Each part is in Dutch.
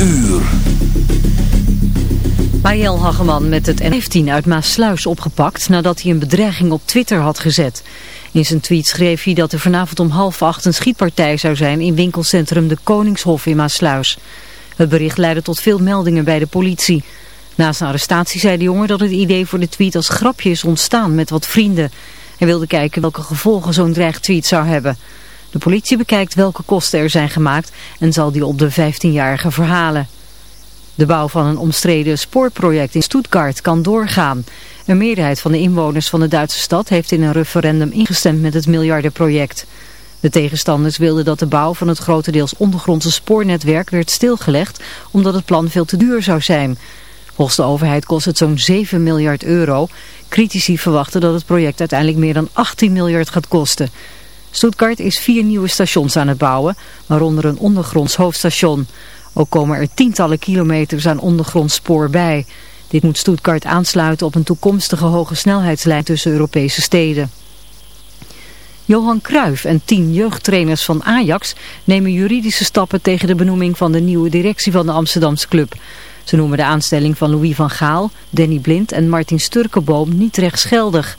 uur. Marielle Hageman met het N15 uit Maasluis opgepakt nadat hij een bedreiging op Twitter had gezet. In zijn tweet schreef hij dat er vanavond om half acht een schietpartij zou zijn in winkelcentrum De Koningshof in Maasluis. Het bericht leidde tot veel meldingen bij de politie. Na zijn arrestatie zei de jongen dat het idee voor de tweet als grapje is ontstaan met wat vrienden. Hij wilde kijken welke gevolgen zo'n dreigtweet zou hebben. De politie bekijkt welke kosten er zijn gemaakt en zal die op de 15-jarige verhalen. De bouw van een omstreden spoorproject in Stuttgart kan doorgaan. Een meerderheid van de inwoners van de Duitse stad heeft in een referendum ingestemd met het miljardenproject. De tegenstanders wilden dat de bouw van het grotendeels ondergrondse spoornetwerk werd stilgelegd omdat het plan veel te duur zou zijn. Volgens de overheid kost het zo'n 7 miljard euro. Critici verwachten dat het project uiteindelijk meer dan 18 miljard gaat kosten. Stuttgart is vier nieuwe stations aan het bouwen, waaronder een ondergronds hoofdstation. Ook komen er tientallen kilometers aan ondergronds spoor bij. Dit moet Stuttgart aansluiten op een toekomstige hoge snelheidslijn tussen Europese steden. Johan Cruijff en tien jeugdtrainers van Ajax nemen juridische stappen tegen de benoeming van de nieuwe directie van de Amsterdamse club. Ze noemen de aanstelling van Louis van Gaal, Danny Blind en Martin Sturkenboom niet rechtsgeldig.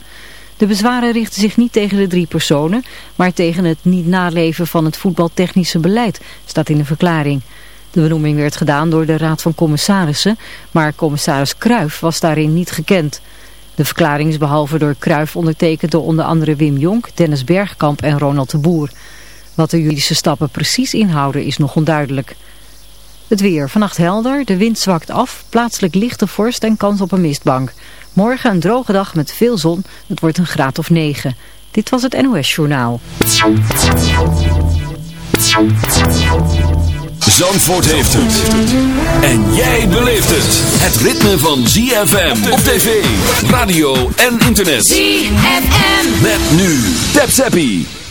De bezwaren richten zich niet tegen de drie personen, maar tegen het niet naleven van het voetbaltechnische beleid, staat in de verklaring. De benoeming werd gedaan door de Raad van Commissarissen, maar commissaris Kruijf was daarin niet gekend. De verklaring is behalve door Kruijf ondertekend door onder andere Wim Jonk, Dennis Bergkamp en Ronald de Boer. Wat de juridische stappen precies inhouden is nog onduidelijk. Het weer. Vannacht helder, de wind zwakt af, plaatselijk lichte vorst en kans op een mistbank. Morgen een droge dag met veel zon, het wordt een graad of 9. Dit was het NOS Journaal. Zandvoort heeft het. En jij beleeft het. Het ritme van ZFM op tv, radio en internet. ZFM. Met nu. Tap Zappie.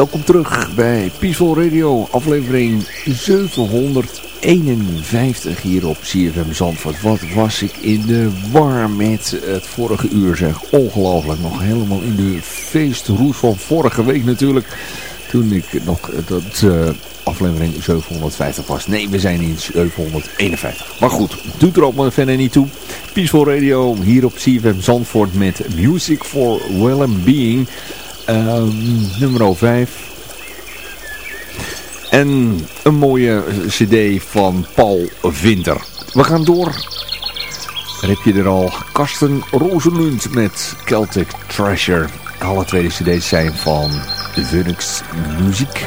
Welkom terug bij Peaceful Radio, aflevering 751 hier op CFM Zandvoort. Wat was ik in de war met het vorige uur zeg. Ongelooflijk, nog helemaal in de feestroes van vorige week natuurlijk. Toen ik nog dat uh, aflevering 750 was. Nee, we zijn in 751. Maar goed, doet er ook maar verder niet toe. Peaceful Radio hier op CFM Zandvoort met Music for Well-Being. Um, nummer 5. En een mooie cd van Paul Winter. We gaan door. Dan heb je er al Karsten Rosenlund met Celtic Treasure. Alle tweede cd's zijn van Vunix Muziek.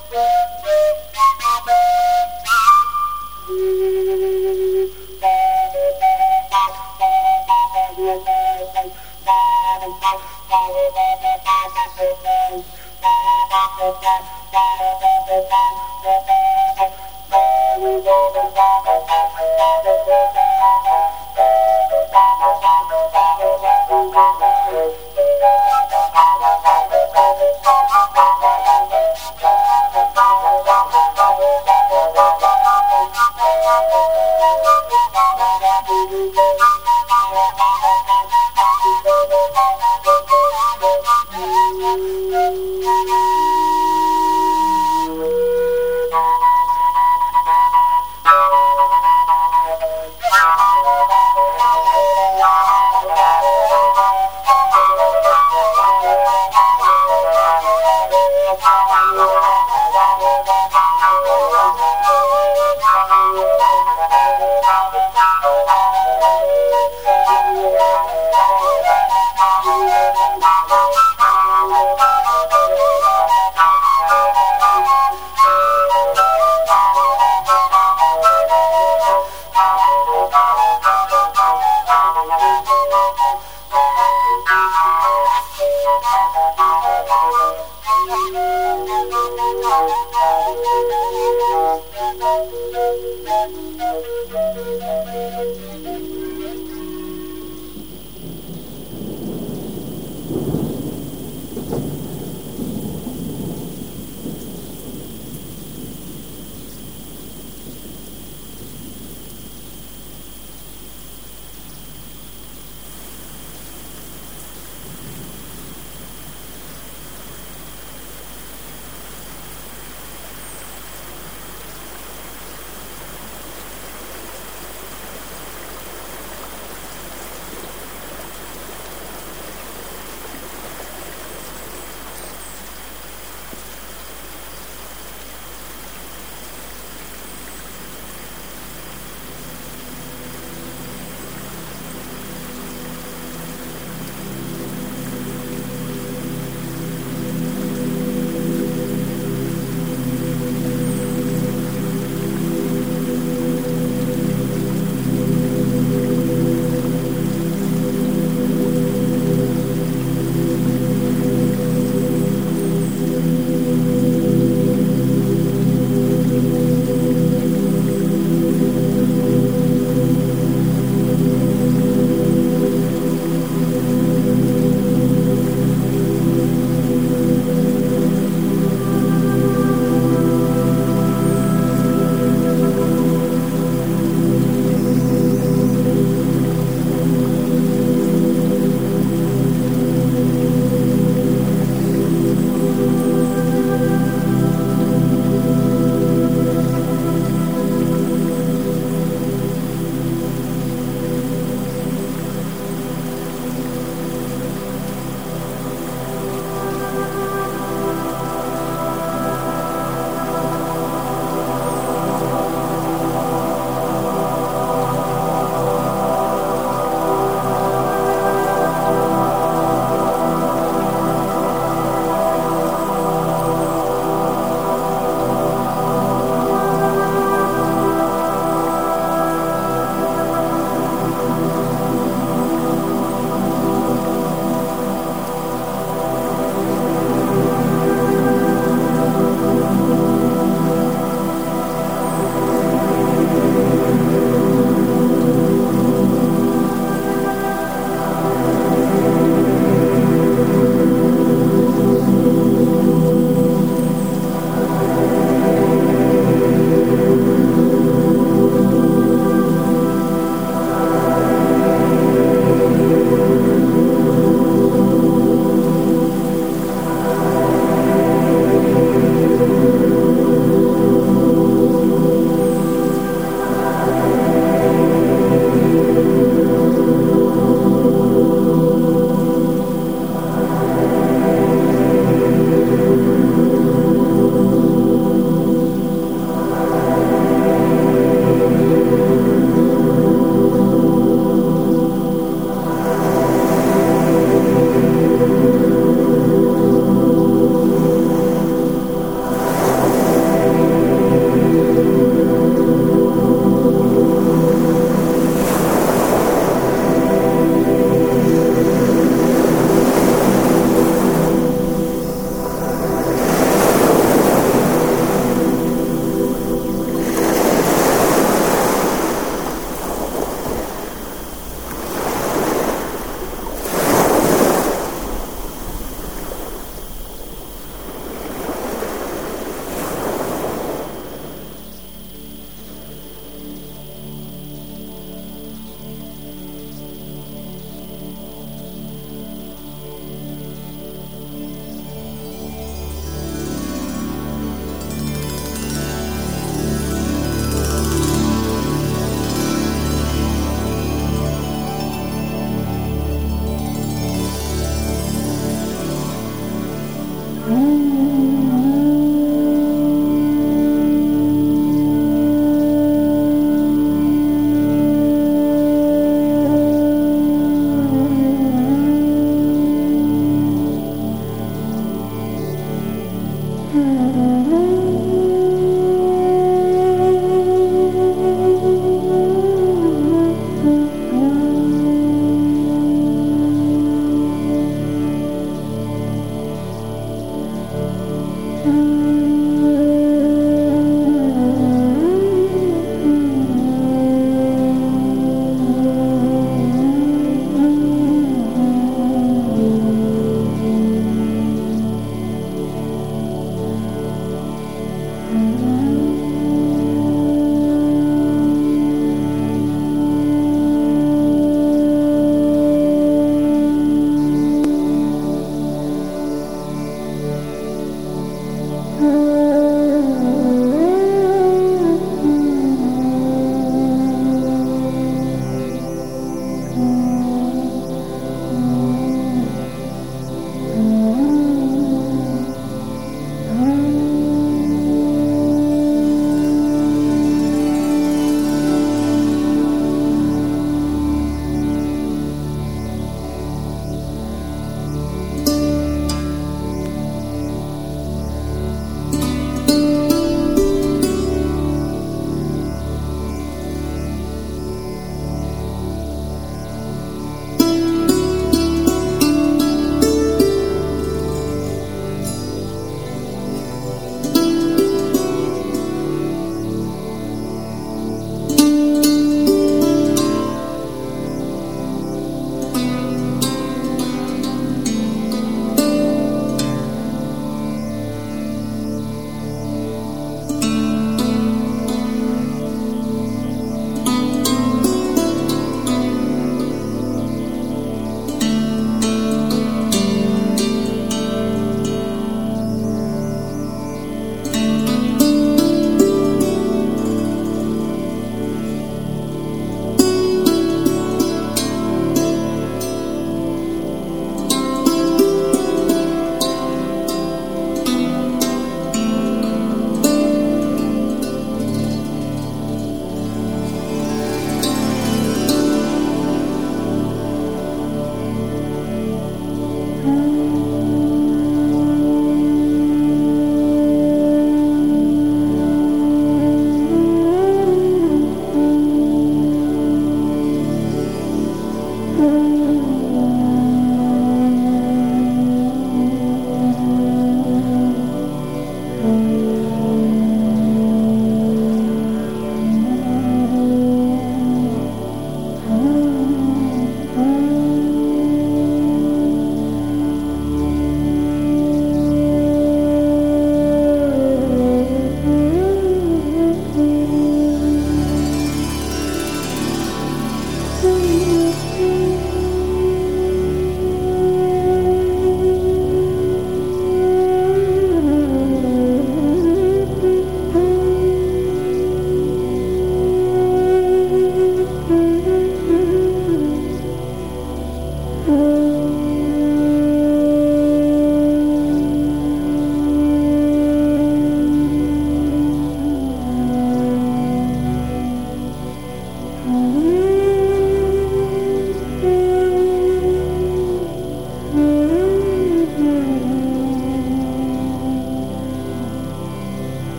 Thank you.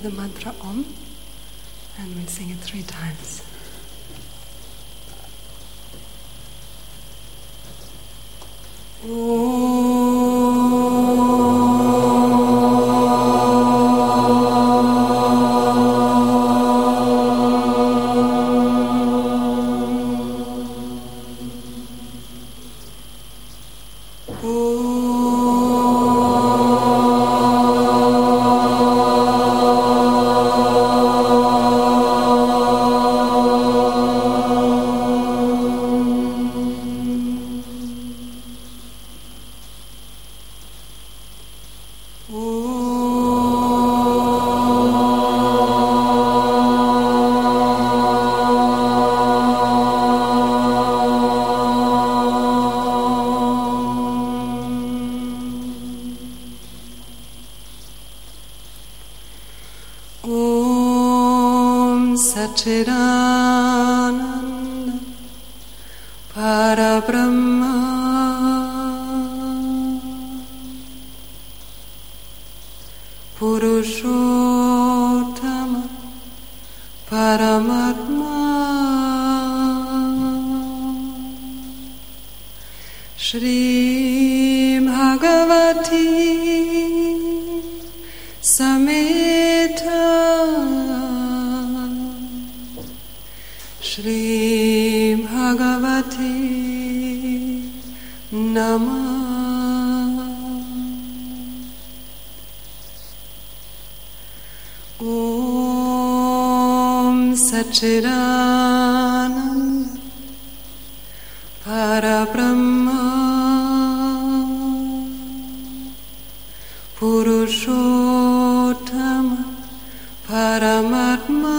the mantra Satchidananda Parabrahma Purushottama Paramatma.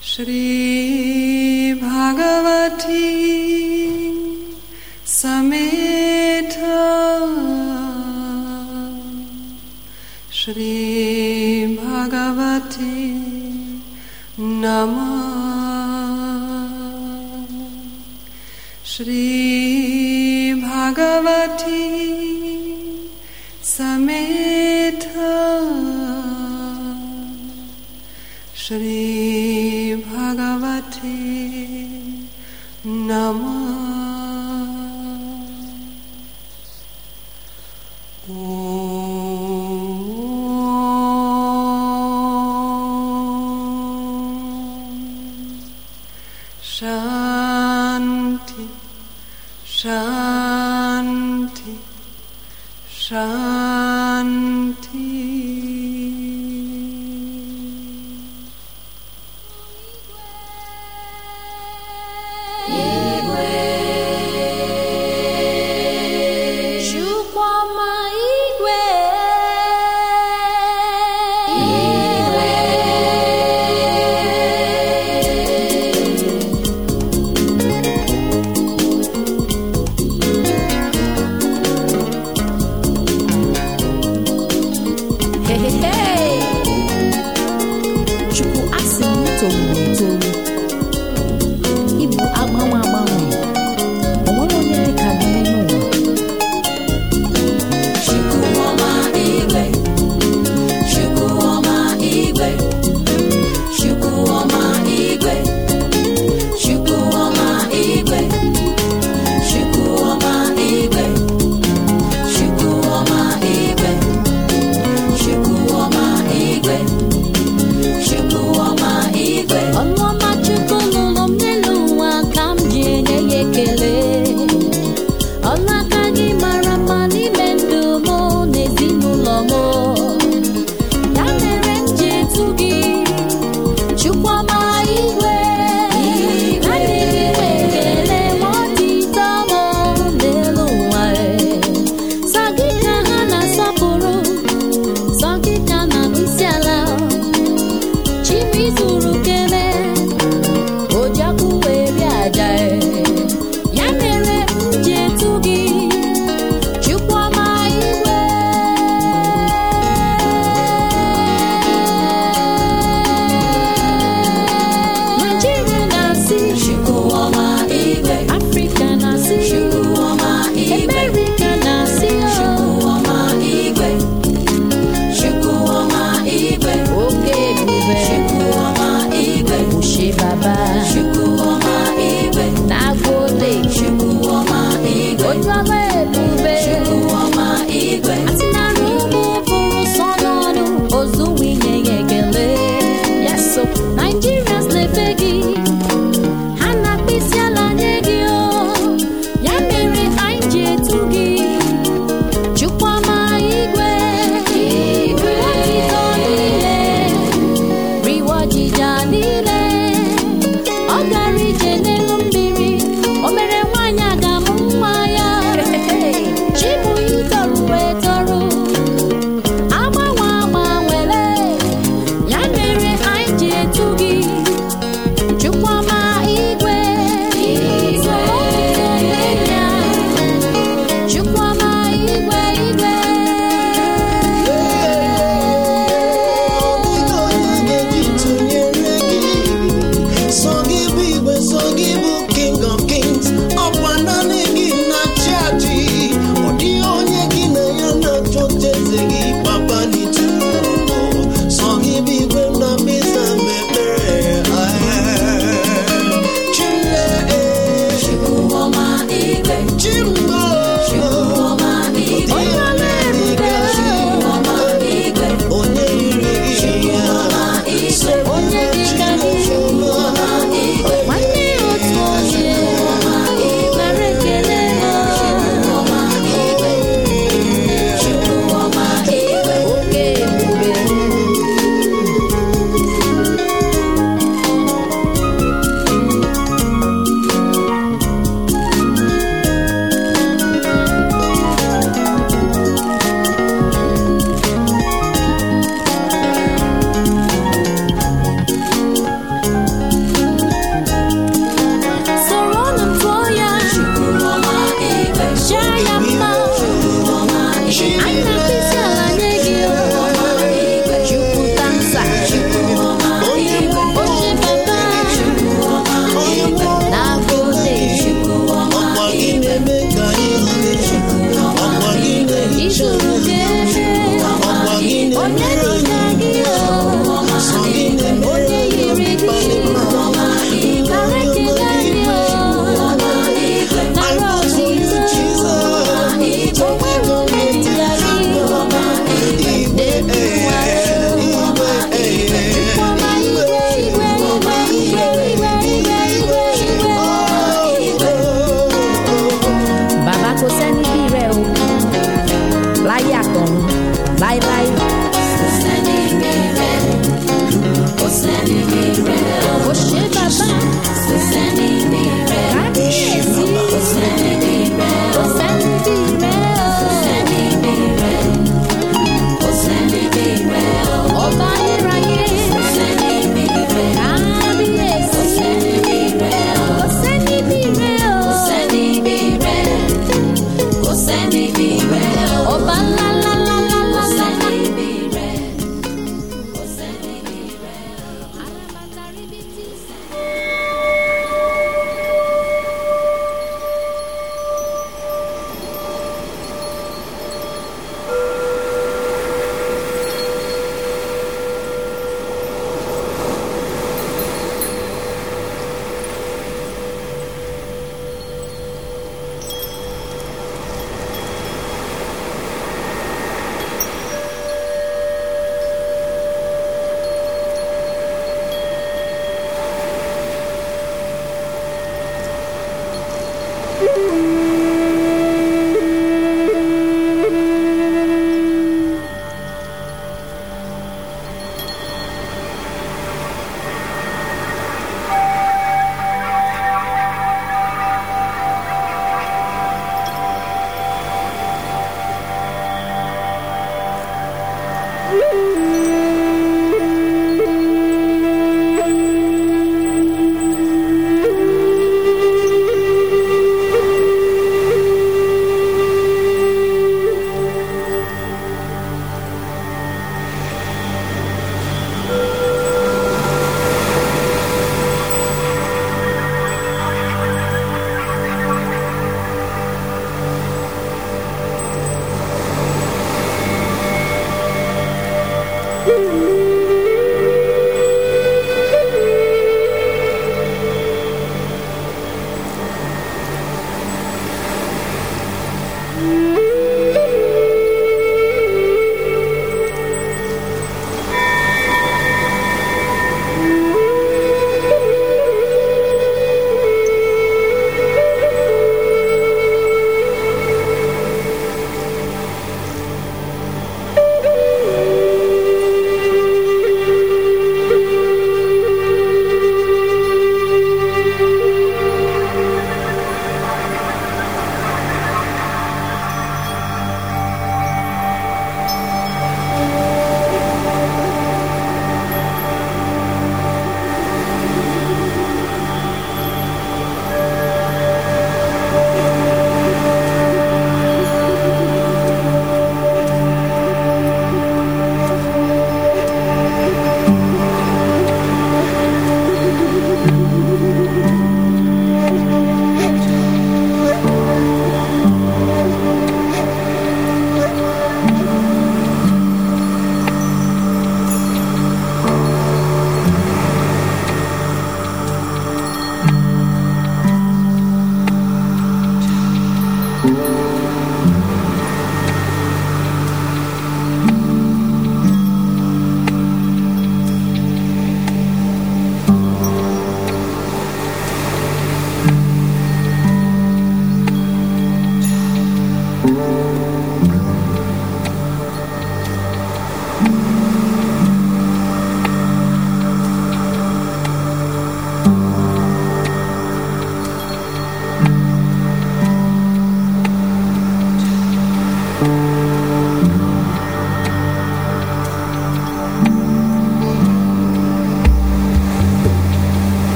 Shri Bhagavati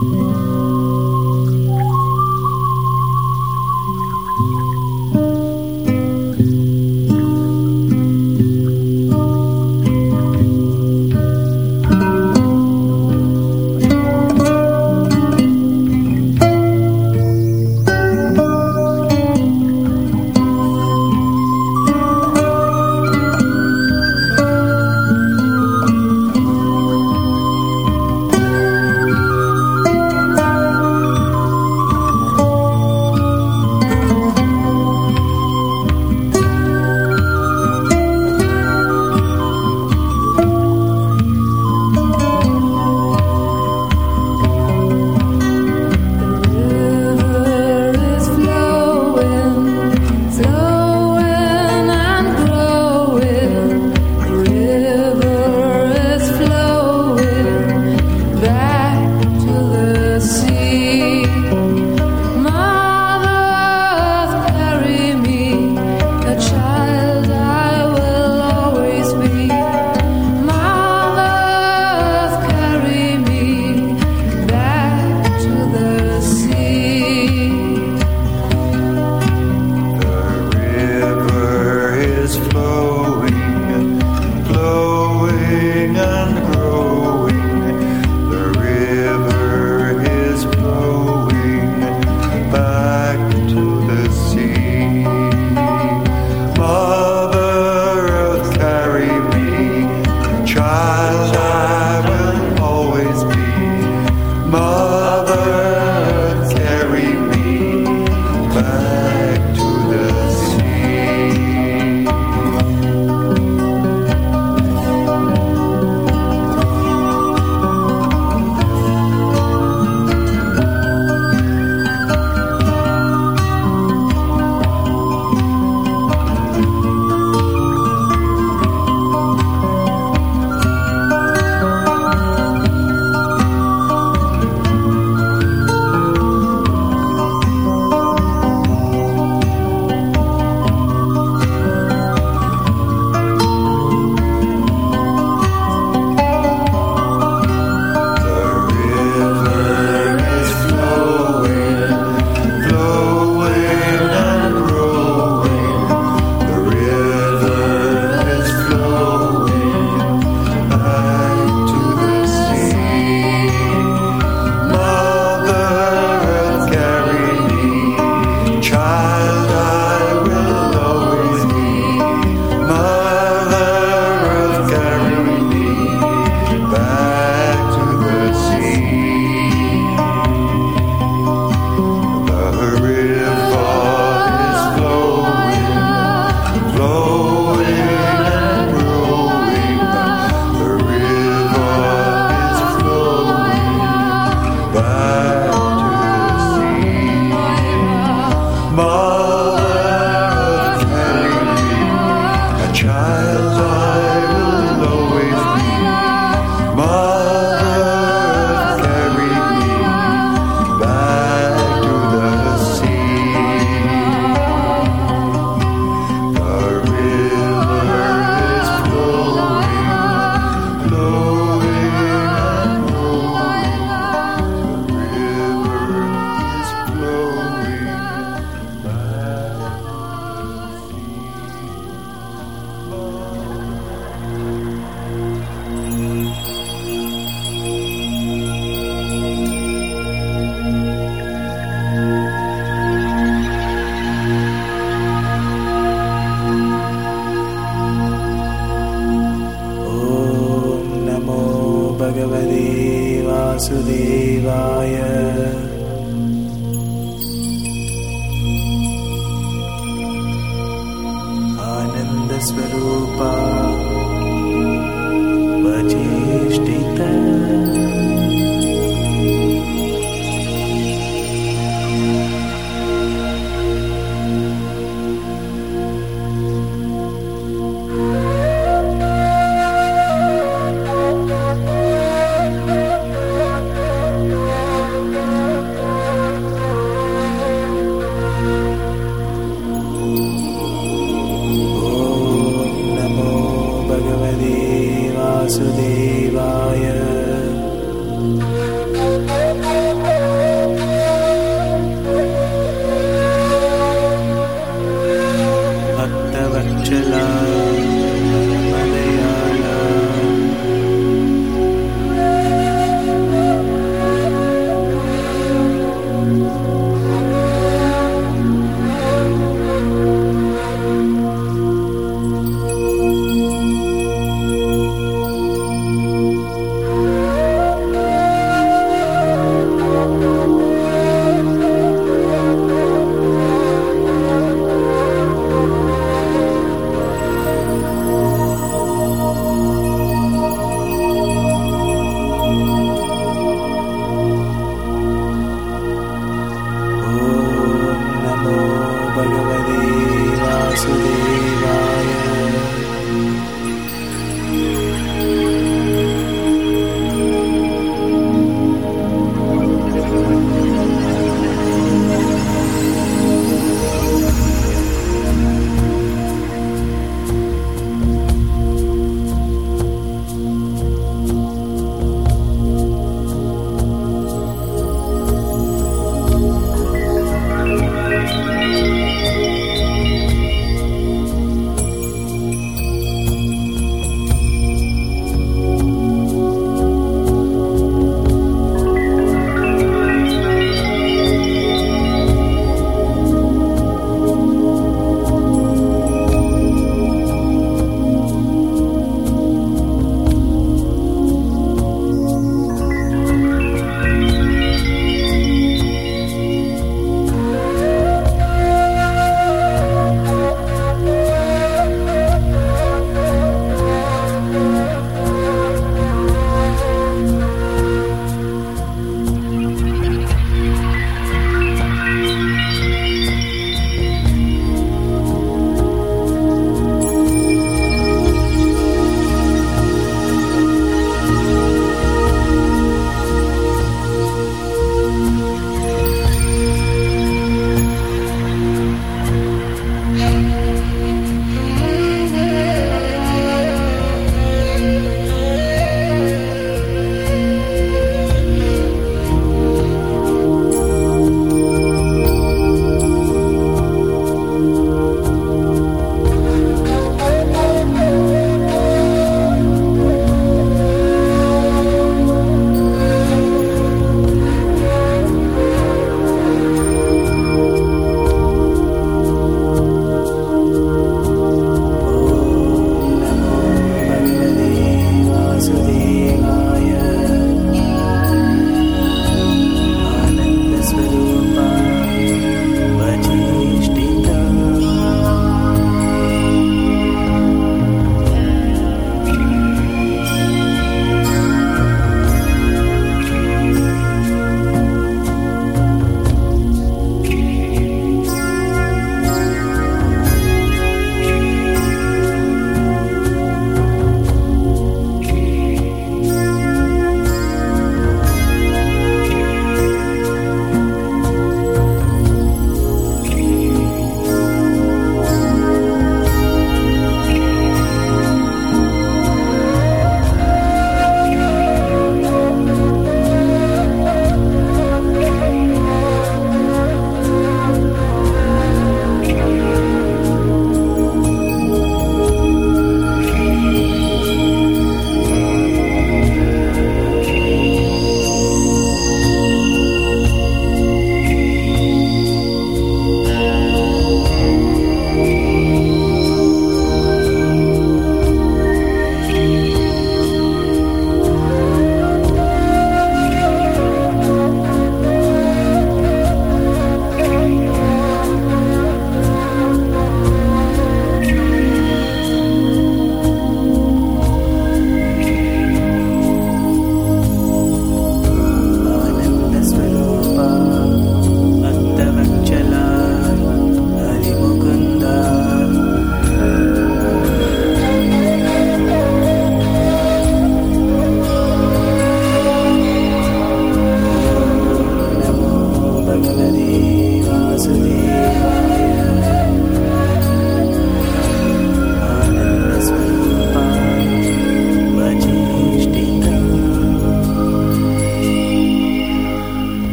Mm-hmm.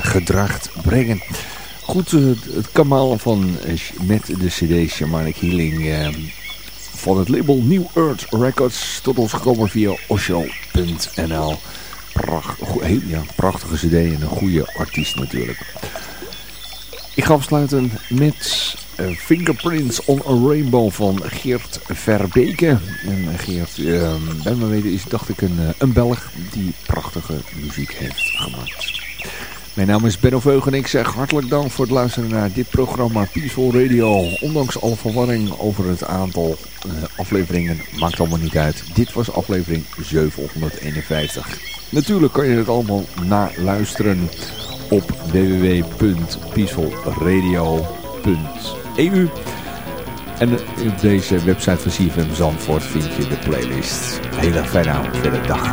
Gedragd brengen. Goed, het kamal van, met de cd Shamanic Healing van het label New Earth Records tot ons gekomen via osho.nl. Pracht, ja, prachtige cd en een goede artiest natuurlijk. Ik ga afsluiten met uh, Fingerprints on a Rainbow van Geert Verbeke. En Geert, bij me weten is, dacht ik, een, eh, een Belg die prachtige muziek heeft gemaakt. Mijn naam is Benno Veug en ik zeg hartelijk dank voor het luisteren naar dit programma Peaceful Radio. Ondanks alle verwarring over het aantal uh, afleveringen, maakt allemaal niet uit. Dit was aflevering 751. Natuurlijk kan je het allemaal naluisteren op www.peacefulradio.eu En op deze website van CFM Zandvoort vind je de playlist. Hele fijne avond verder. Dag.